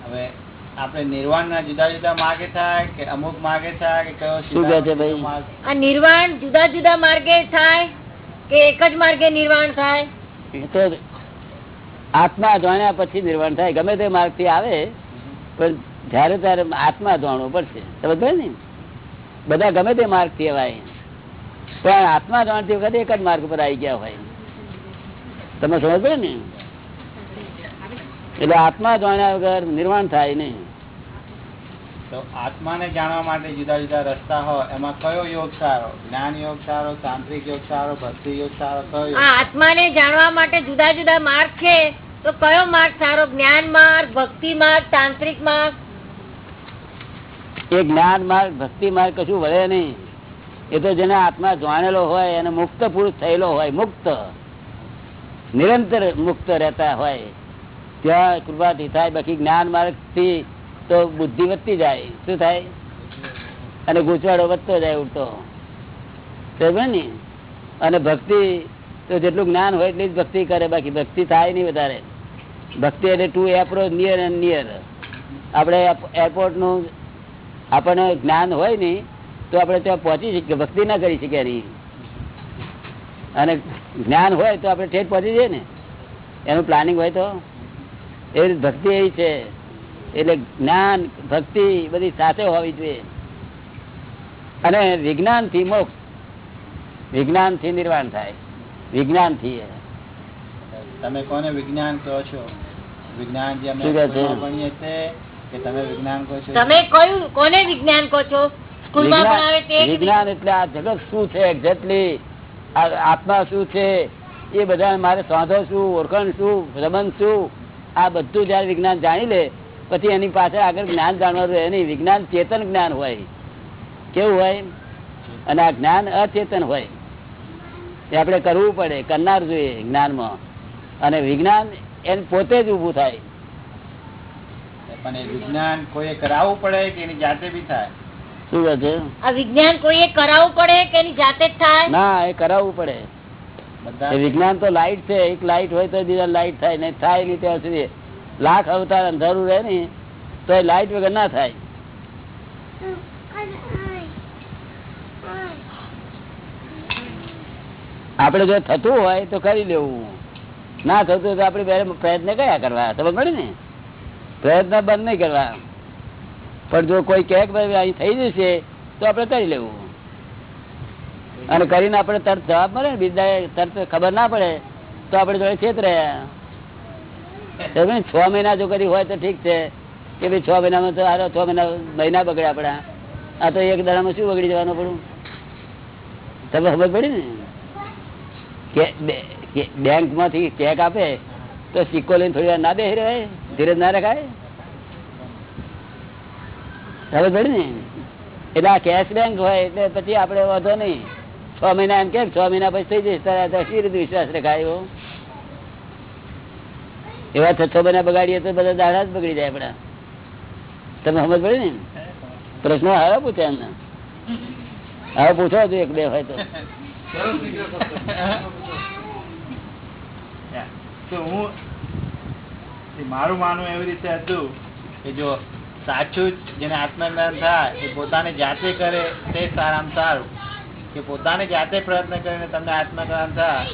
હવે આપણે નિર્વાણ ના જુદા જુદા માર્ગે થાય કે અમુક માર્ગે થાય કે કયો શું કહે છે ભાઈ? માર્ગ? આ નિર્વાણ જુદા જુદા માર્ગે થાય કે એક જ માર્ગે નિર્વાણ થાય તો આત્મા જાણ્યા પછી નિર્વાણ થાય ગમે તે માર્ગથી આવે પણ જયારે ત્યારે આત્મા જાણવું પડશે. સમજ ને? બધા ગમે તે માર્ગ કહેવાય. પણ આત્મા જાણતી વખતે એક જ માર્ગ પર આવી ગયા હોય. તમે સમજ પડે ને? એટલે આત્મા જાણ્યા વગર નિર્માણ થાય નહીં. તો આત્માને જાણવા માટે જુદા જુદા રસ્તા હોય. એમાં કયો યોગ સારો? જ્ઞાન યોગ સારો તાંત્રિક યોગ સારો ભક્તિ યોગ સારો કયો આત્માને જાણવા માટે જુદા જુદા માર્ગ છે. તો કયો માર્ગ સારો? જ્ઞાન માર્ગ ભક્તિ માર્ગ તાંત્રિક માર્ગ? એ જ્ઞાન માર્ગ ભક્તિ માર્ગ કશું વળે નહીં. એ તો જેને આત્મા જાણેલો હોય અને મુક્ત પુરુષ થયેલો હોય, મુક્ત. નિરંતર મુક્ત રહેતા હોય. ત્યાં કૃપાથી થાય, બાકી જ્ઞાન માર્ગથી તો બુદ્ધિ વધતી જાય. શું થાય? અને ગૂંચવાડો વધતો જાય ઉડતો. ને? અને ભક્તિ તો જેટલું જ્ઞાન હોય એટલી જ ભક્તિ કરે, બાકી ભક્તિ થાય નહીં વધારે. ભક્તિ એટલે to approach near and near આપણે એરપોર્ટનું આપણને જ્ઞાન હોય ને તો આપણે ત્યાં પહોંચી શકીએ ભક્તિ ના કરી શકીએ નહીં. અને જ્ઞાન હોય તો આપણે ઠેઠ પહોંચી જઈએ ને. એનું પ્લાનિંગ હોય તો. એ ભક્તિ એવી છે. એટલે જ્ઞાન ભક્તિ બધી સાથે હોવી જોઈએ. અને વિજ્ઞાનથી મોક્ષ. વિજ્ઞાનથી નિર્વાણ થાય. વિજ્ઞાનથી તમે કોને વિજ્ઞાન કહો છો? વિજ્ઞાન જે અમે છે? ભણીએ તે કે તમે વિજ્ઞાન કહો છો? તમે કયું કોને વિજ્ઞાન કહો છો? સ્કૂલમાં ભણાવે તે વિજ્ઞાન વિજ્ઞાન. એટલે આ જગત શું છે એક્ઝેક્ટલી આત્મા શું છે? એ બધા મારે સાંધો શું ઓળખાણ શું રમન શું? આ બધું જયારે વિજ્ઞાન જાણી લે પછી એની પાછળ આગળ જ્ઞાન જાણવાનું રહે નહીં. વિજ્ઞાન ચેતન જ્ઞાન હોય. કેવું હોય અને આ જ્ઞાન અચેતન હોય. એ આપણે કરવું પડે કરનાર જોઈએ જ્ઞાનમાં. અને વિજ્ઞાન એને પોતે જ ઊભું થાય. પણ એ વિજ્ઞાન કોઈએ કરાવવું પડે કે એની જાતે બી થાય? શું કહે છે? આ વિજ્ઞાન કોઈએ કરાવવું પડે કે એની જાતે જ થાય? ના એ કરાવવું પડે. વિજ્ઞાન તો લાઈટ છે એક લાઈટ હોય તો બીજા લાઈટ થાય નહીં થાય નહીં ત્યાં સુધી. લાખ અવતાર અંધારું રહે ને તો એ લાઈટ વગર ના થાય. આપણે જો થતું હોય તો કરી લેવું ના થતું હોય તો આપણે પ્રયત્ન કયા કરવા? તમે પડે ને? પ્રયત્ન બંધ નહીં કરવા પણ જો કોઈ કહે અહીં થઈ જશે, તો આપણે કરી લેવું. અને કરીને આપણે તરત જવાબ મળે ને બીજા તરત ખબર ના પડે, તો આપણે જોડે છેત રહ્યા. છ મહિના જો કરી હોય તો ઠીક છે. કે ભાઈ છ મહિનામાં તો આરો છ મહિના મહિના બગડે આપડા આ તો એક દાડામાં શું બગડી જવાનું પડું તમે ખબર પડી ને? કે બે- કે- બેંકમાંથી ચેક આપે, તો સિક્કો લઈને થોડી વાર ના બેસી રહે. ધીરજ ના રખાય? હવે ભરી ને? એટલે આ કેશ બેંક હોય એટલે પછી આપડે વધો નહીં. છ મહિના એમ કેમ છ મહિના પછી થઈ જઈશ. તારે શી રીતે વિશ્વાસ રખાય એવો એવા છ છ મહિના બગાડીએ તો બધા દાડા જ બગડી જાય આપડા તમે સમજ પડી ને? પ્રશ્નો હવે પૂછે એમને? હવે પૂછો તો એક બે હોય તો હું મારું માનવું એવી રીતે હતું કે જો સાચું જેને આત્મજ્ઞાન થાય એ પોતાની જાતે કરે તે સારામાં સારું. કે પોતાને જાતે પ્રયત્ન કરીને તમને આત્મજ્ઞાન થાય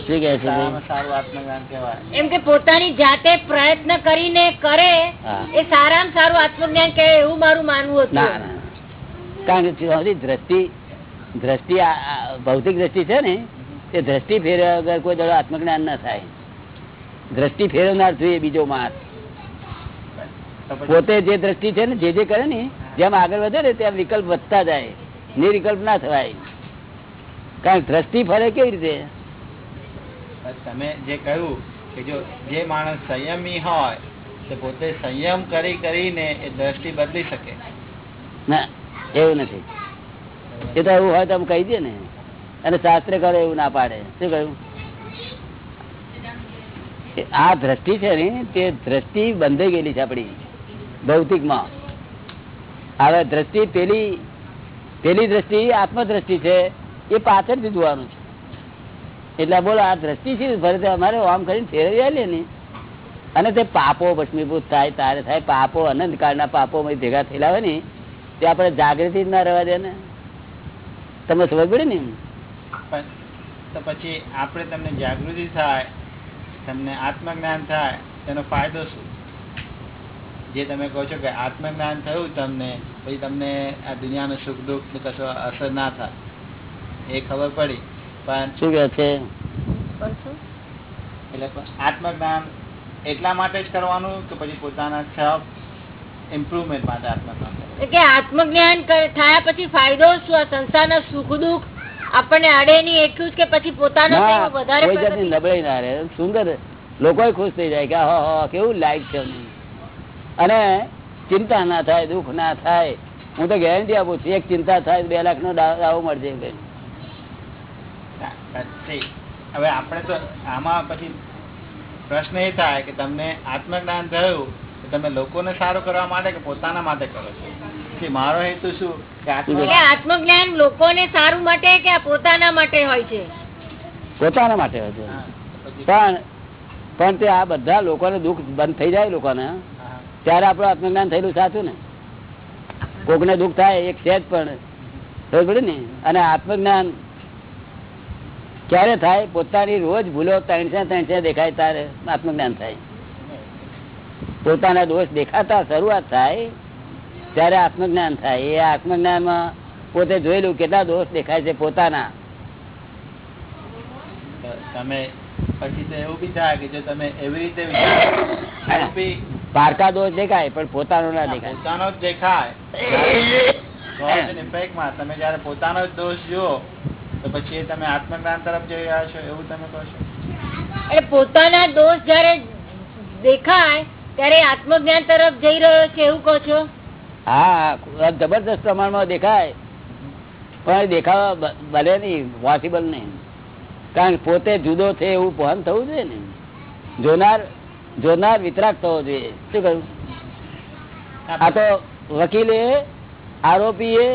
સારું આત્મજ્ઞાન કહેવાય. એમ કે પોતાની જાતે પ્રયત્ન કરીને કરે એ સારામાં સારું આત્મજ્ઞાન કે એવું મારું માનવું હતું. ના કારણ કે દ્રષ્ટિ દ્રષ્ટિ ભૌતિક દ્રષ્ટિ છે ને એ દ્રષ્ટિ ફેરવ્યા વગર કોઈ દળો આત્મજ્ઞાન ના થાય. દ્રષ્ટિ ફેરવનાર જોઈએ બીજો પછી- પોતે જે દ્રષ્ટિ છે ને જે જે કરે ને જેમ આગળ વધે ને ત્યાં વિકલ્પ વધતા જાય. નિર્વિકલ્પ ના થવાય. કારણ દ્રષ્ટિ ફરે કેવી રીતે? તમે જે કહ્યું કે જો જે માણસ સંયમી હોય તો પોતે સંયમ કરી કરીને એ દ્રષ્ટિ બદલી શકે. ના એવું નથી. એ તો એવું હોય તો કહી દે ને. અને શાસ્ત્ર કરે એવું ના પાડે. શું કહ્યું? આ દ્રષ્ટિ છે ને તે દ્રષ્ટિ બંધાઈ ગયેલી છે આપણી. ભૌતિકમાં. હવે દ્રષ્ટિ પેલી પેલી દ્રષ્ટિ, આત્મદ્રષ્ટિ છે, એ પાછળથી જોવાનું છે. એટલે બોલો, આ દ્રષ્ટિ છે ફરી અમારે આમ કરીને ફેરવી આવીએ ને, અને તે પાપો ભસ્મીભૂત થાય, તારે થાય, પાપો અનંતકાળના પાપો ભેગા થયેલા હોય ને, તે આપણે જાગૃતિ જ ના રહેવા દે ને. તમે સમજ પડે ને તો પછી આપણે તમને જાગૃતિ થાય, તમને આત્મજ્ઞાન થાય, તેનો ફાયદો શું? જે તમે કહો છો કે આત્મજ્ઞાન થયું તમને પછી તમને આ દુનિયાનું સુખ દુઃખ કશો અસર ના થાય એ ખબર પડી. પણ શું કે છે? એટલે આત્મજ્ઞાન એટલા માટે જ કરવાનું કે પછી પોતાના સેલ્ફ ઇમ્પ્રુવમેન્ટ માટે આત્મજ્ઞાન કે આત્મજ્ઞાન થયા પછી ફાયદો શું? આ સંસારના સુખ દુઃખ આપણને અડે નહીં એટલું જ કે પછી પોતાનો વધારે? નબળાઈ ના રહે. સુંદર લોકો ખુશ થઈ જાય કે હા હા કેવું લાઈક છે. અને ચિંતા ના થાય દુઃખ ના થાય. હું તો ગેરંટી આપું છું એક ચિંતા થાય બે લાખ નો દાવો મળશે હવે આપણે તો આમાં પછી પ્રશ્ન એ થાય કે તમને આત્મજ્ઞાન થયું તમે લોકોને સારું કરવા માટે કે પોતાના માટે કરો છો? કે મારો હેતુ શું? કે આત્મજ્ઞાન લોકોને સારું માટે કે આ પોતાના માટે હોય છે? પોતાના માટે હોય છે. હા, પણ પણ તે આ બધા લોકોને દુઃખ બંધ થઈ જાય લોકોને. ત્યારે આપણું આત્મજ્ઞાન થયેલું સાચું ને? કોકને દુઃખ થાય એક સેજ પણ. ખબર પડી ને? અને આત્મજ્ઞાન ક્યારે થાય? પોતાની રોજ ભૂલો ત્રણસે ત્રણસે દેખાય ત્યારે આત્મજ્ઞાન થાય. પોતાના દોષ દેખાતા શરૂઆત થાય ત્યારે આત્મજ્ઞાન થાય. એ આત્મજ્ઞાનમાં પોતે જોયેલું કેટલા દોષ દેખાય છે પોતાના. તમે પછી તો એવું બી થાય કે જો તમે એવી રીતે પારકા દોષ દેખાય પણ પોતાનો ના દેખાય. પોતાનો જ દેખાય. તમે જયારે પોતાનો જ દોષ જુઓ તો પછી તમે આત્મજ્ઞાન તરફ જઈ રહ્યા છો એવું તમે કહો છો? એટલે પોતાના દોષ જયારે દેખાય ત્યારે આત્મજ્ઞાન તરફ જઈ રહ્યો છે એવું કહો છો? હા જબરદસ્ત પ્રમાણમાં દેખાય. પણ દેખાવા ભલે નહીં નહીં પોસિબલ નહીં. કારણ પોતે જુદો છે એવું ભાન થવું જોઈએ ને. જોનાર જોનાર વિતરાક થવો જોઈએ. શું કહ્યું? આ તો વકીલે આરોપીએ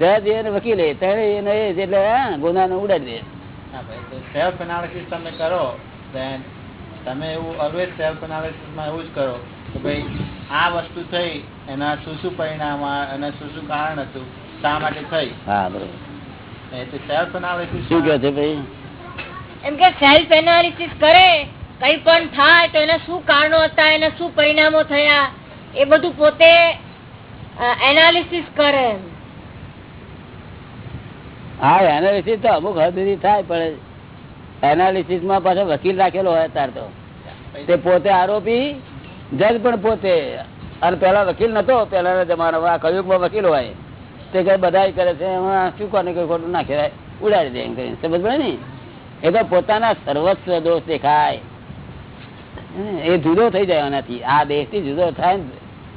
જજ અને વકીલે તેને એને એટલે ગુના ને ઉડાડી દે હા ભાઈ તો સેલ્ફ એનાલિસિસ તમે કરો તમે એવું ઓલવેઝ સેલ્ફ એનાલિસિસ એવું જ કરો કે ભાઈ આ વસ્તુ થઈ એના શું શું પરિણામ આ- એના શું શું કારણ હતું શા માટે થઈ? હા બરોબર. એ તો સેલ્ફ એનાલિસિસ શું કહે છે ભાઈ? એમ કે સેલ્ફ એનાલિસિસ કરે કઈ પણ થાય તો એના શું કારણો હતા, એના શું પરિણામો થયા, એ બધું પોતે એનાલિસિસ કરે. હા એનાલિસિસ તો અમુક હદ સુધી થાય, પણ એનાલિસિસમાં પાછો વકીલ રાખેલો હોય અત્યારે તો. તે પોતે આરોપી, જજ પણ પોતે. અને પેલા વકીલ નતો પેલાના જમાનામાં કયુગમાં વકીલ હોય. તે કઈ બધા કરે છે એમાં શું કોને કઈ ખોટું ના ઉડાડી દે એમ કરીને. સમજ પડે ને? એ તો પોતાના સર્વસ્વ દોષ દેખાય. એ જુદો થઈ જાય એનાથી આ દેશથી જુદો થાય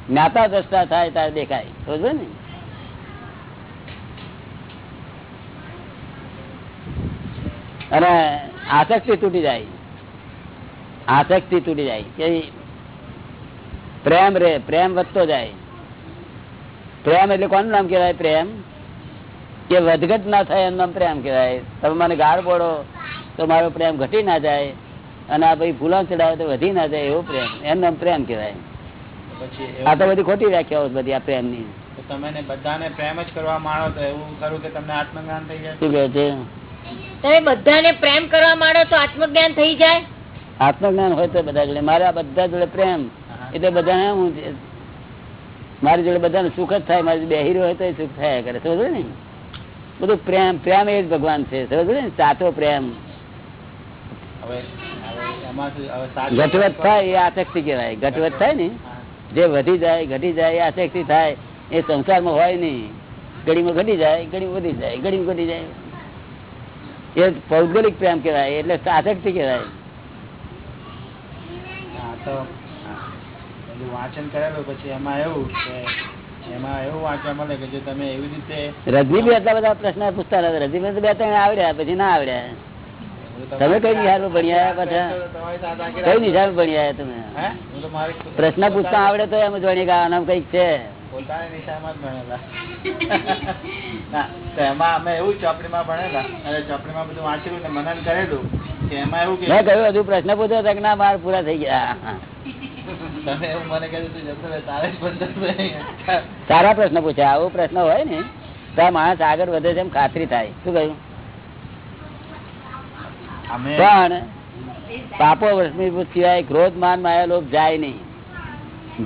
જ્ઞાતા દ્રષ્ટા થાય ત્યારે દેખાય. સમજો ને? અને આસક્તિ તૂટી જાય. આસક્તિ તૂટી જાય. કે પ્રેમ રે, પ્રેમ વધતો જાય. પ્રેમ એટલે કોનું નામ કહેવાય પ્રેમ? કે વધઘટ ના થાય એનું નામ પ્રેમ કહેવાય. તમે મને ગાળ પડો તો મારો પ્રેમ ઘટી ના જાય. અને આ ભાઈ ભૂલા ચડાવે તો વધી ના જાય એવો પ્રેમ. એનું પ્રેમ કહેવાય. આ તો બધી ખોટી વ્યાખ્યાઓ બધી આ પ્રેમની તમે બધાને પ્રેમ જ કરવા માંડો તો એવું ખરું કે તમને આત્મજ્ઞાન થઈ જાય? શું કહે છે? તમે બધાને પ્રેમ કરવા માંડો તો આત્મજ્ઞાન થઈ જાય? આત્મજ્ઞાન હોય તો બધા જોડે. મારે બધા જોડે પ્રેમ. એટલે બધાને હું મારી જોડે બધાને સુખ જ થાય. મારી બેહીરો હોય તો સુખ થયા. કરે. સમજ ને? બધું પ્રેમ. પ્રેમ એ જ ભગવાન છે. સમજ ને? સાચો પ્રેમ. હવે ઘટવત થાય એ આસક્તિ કહેવાય. ઘટવત થાય ને? જે વધી જાય ઘટી જાય આસક્તિ થાય. એ સંસારમાં હોય નહીં. ઘડીમાં ઘટી જાય ઘડી વધી જાય ઘડીમાં ઘટી જાય. એ ભૌગોલિક પ્રેમ કહેવાય એટલે આસક્તિ કહેવાય. વાંચન કરેલું પછી એમાં એવું કે એમાં એવું વાંચવા મળે કે જો તમે એવી રીતે રજની બી એટલા બધા પ્રશ્ન પૂછતા રજની બે ત્રણ આવડ્યા પછી ના આવડ્યા. તમે કઈ નિશાળમાં ભણ્યા પાછા? કઈ નિશાળમાં ભણ્યા તમે? પ્રશ્ન પૂછતા આવડે તો એમ જોઈને આનામ કંઈક છે. પોતાની નિશામાં જ ભણેલા. તો એમાં અમે એવું ચોપડીમાં ભણેલા. અને ચોપડીમાં બધું વાંચેલું ને મનન કરેલું કે એમાં એવું કે મેં કહ્યું હજુ પ્રશ્ન પૂછ્યો હતો કે ના માર પૂરા થઈ ગયા. તમે એવું મને કહ્યું તું જતો તારે જ બંધ થશે. સારા પ્રશ્ન પૂછ્યા આવો પ્રશ્ન હોય ને તો માણસ આગળ વધે છે એમ ખાતરી થાય. શું કહ્યું? પણ પાપો વર્ષમી સિવાય ક્રોધ માન માયા લોભ જાય નહીં.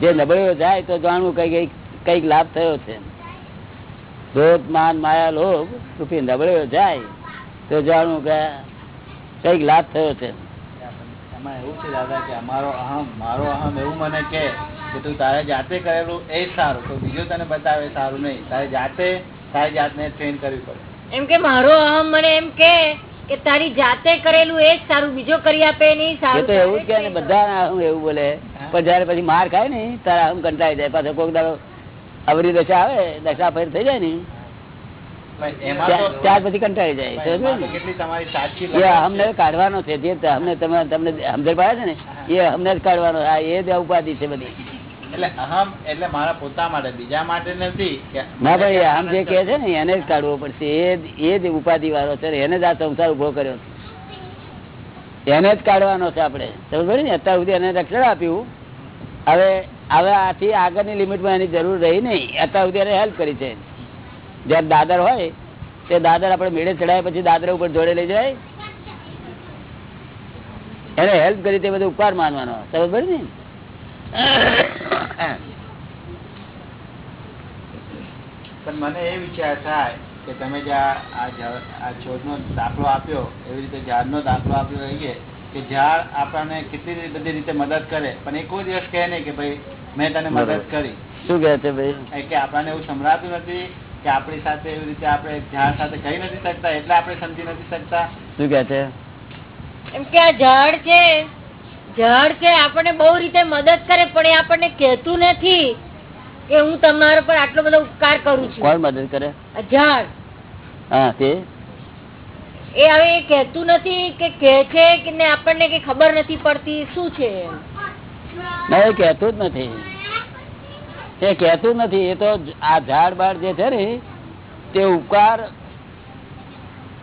જે નબળ્યો જાય તો જાણવું કઈ કંઈક કંઈક લાભ થયો છે. ક્રોધ માન માયા લોભ રૂપી નબળ્યો જાય તો જાણવું કે કંઈક લાભ થયો છે. એમાં એવું છે દાદા કે અમારો અહમ મારો અહમ એવું મને કે કે તું તારે જાતે કરેલું એ સારું તો બીજું તને બતાવે સારું નહીં. તારે જાતે તારી જાતને ટ્રેન કરવી પડે. એમ કે મારો અહમ મને એમ કે કે તારી જાતે કરેલું એ જ સારું બીજો કરી આપે નહીં સારું તો એવું જ કે બધા એવું બોલે. પણ જયારે પછી માર ખાય ને તારા આમ કંટાળી જાય. પાછો કોઈક દાડો અવરી દશા આવે દશા ફેર થઈ જાય ને. ત્યાર પછી કંટાળી જાય. અમને કાઢવાનો છે જે અમને તમે તમને સમજણ પાડે છે ને? એ અમને જ કાઢવાનો એ જ ઉપાધિ છે બધી. એટલે અહમ એટલે મારા પોતા માટે બીજા માટે નથી ના ભાઈ આમ જે કે છે ને એને જ કાઢવો પડશે. એ જ- એ જ ઉપાધિ વાળો છે એને જ આ સંસાર ઊભો કર્યો છે. એને જ કાઢવાનો છે આપણે. સમજ ને? અત્યાર સુધી એને રક્ષણ આપ્યું. હવે હવે આથી આગળની લિમિટમાં એની જરૂર રહી નહીં. અત્યાર સુધી એને હેલ્પ કરી છે. જ્યારે દાદર હોય તે દાદર આપણે મેળે ચડાય પછી દાદર ઉપર જોડે લઈ જાય. એને હેલ્પ કરી તે બધું ઉપકાર માનવાનો. સમજ ને? પણ મને એ વિચાર થાય કે તમે જે આ છોડનો દાખલો આપ્યો એવી રીતે ઝાડનો દાખલો આપ્યો રહીએ કે ઝાડ આપણને કેટલી બધી રીતે મદદ કરે પણ એ કોઈ દિવસ કહે નહીં કે ભાઈ મેં તને મદદ કરી. શું કહે છે ભાઈ? કે આપણને એવું સંભળાતું નથી કે આપણી સાથે એવી રીતે આપણે ઝાડ સાથે કહી નથી શકતા એટલે આપણે સમજી નથી શકતા. શું કહે છે? એમ કે આ ઝાડ છે ઝાડ છે આપણને બહુ રીતે મદદ કરે પણ એ આપણને કહેતું નથી કે હું તમારા પર આટલો બધો ઉપકાર કરું છું. કોણ મદદ કરે? જળ. હા તે? એ હવે એ કહેતું નથી કે કે છે કે ને આપણને કઈ ખબર નથી પડતી શું છે ના એ કહેતું જ નથી. એ કહેતું નથી. એ તો આ ઝાડ બાળ જે છે ને તે ઉપકાર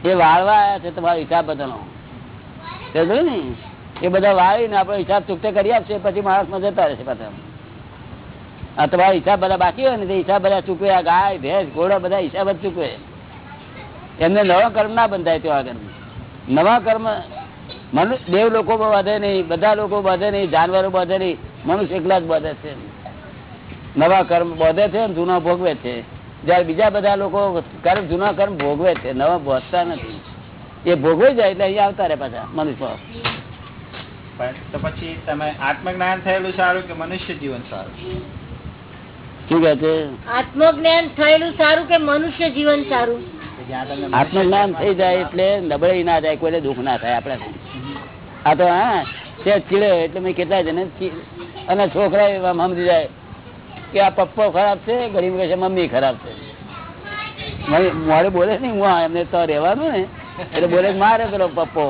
એ વાળવા આવ્યા છે તમારો હિસાબ બધાનો ને? એ બધા વાળીને આપણો હિસાબ ચૂકતે કરી આપશે, પછી માણસમાં જતા રહેશે પાછા. આ તમારા હિસાબ બધા બાકી હોય ને, તે હિસાબ બધા ચૂકવે, આ ગાય, ભેંસ, ઘોડા બધા હિસાબ જ ચૂકવે. એમને નવા કર્મ ના બંધાય તેવા કર્મ નવા કર્મ મનુષ્ય દેવ લોકો બાંધે નહીં, બધા લોકો બાંધે નહીં, જાનવરો બાંધે નહીં, મનુષ્ય એકલા જ બાંધે છે. નવા કર્મ બધે છે અને જૂના ભોગવે છે. જયારે બીજા બધા લોકો કર્મ, જૂના કર્મ ભોગવે છે, નવા ભોગતા નથી. એ ભોગવે જાય એટલે અહીંયા આવતા રહે પાછા મનુષ્ય. તો પછી તમે આત્મજ્ઞાન થયેલું સારું કે મનુષ્ય જીવન સારું? શું કે છે? આત્મજ્ઞાન થયેલું સારું કે મનુષ્ય જીવન સારું? કે જ્યાં તમને આત્મજ્ઞાન થઈ જાય એટલે નબળાઈ ના જાય કોઈને દુઃખ ના થાય આપણે આ તો હા તે ચીડે એટલે મેં કેટલા જને અને છોકરા એવા સમજી જાય કે આ પપ્પો ખરાબ છે ગરીબ કહે છે મમ્મી ખરાબ છે. મારે બોલે ને હું એમને તો રહેવાનું ને એટલે બોલે મારે પેલો પપ્પો.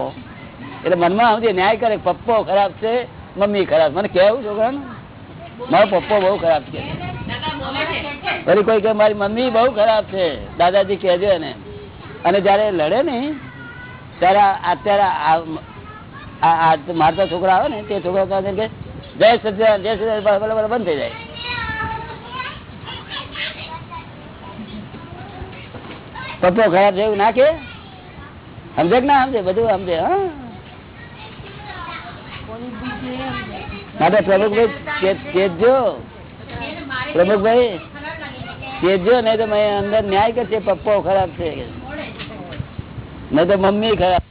એટલે મનમાં સમજે ન્યાય કરે, પપ્પો ખરાબ છે, મમ્મી ખરાબ મને કેવું છોકરાનું? મારો પપ્પો બહુ ખરાબ છે. ફરી કોઈ કે મારી મમ્મી બહુ ખરાબ છે. દાદાજી કહેજો એને. અને જયારે લડે ને, ત્યારે અત્યારે મારતા છોકરા આવે ને, તે છોકરા જય સચિદાન જય સચિદાન બંધ થઈ જાય. પપ્પો ખરાબ છે એવું ના કે? સમજે કે ના સમજે? બધું સમજે, હા. માટે પ્રમુખભાઈ કેજો. પ્રમુખભાઈ કેજો, નહીં તો અંદર ન્યાય કરશે પપ્પો ખરાબ છે. નહીં તો મમ્મી ખરાબ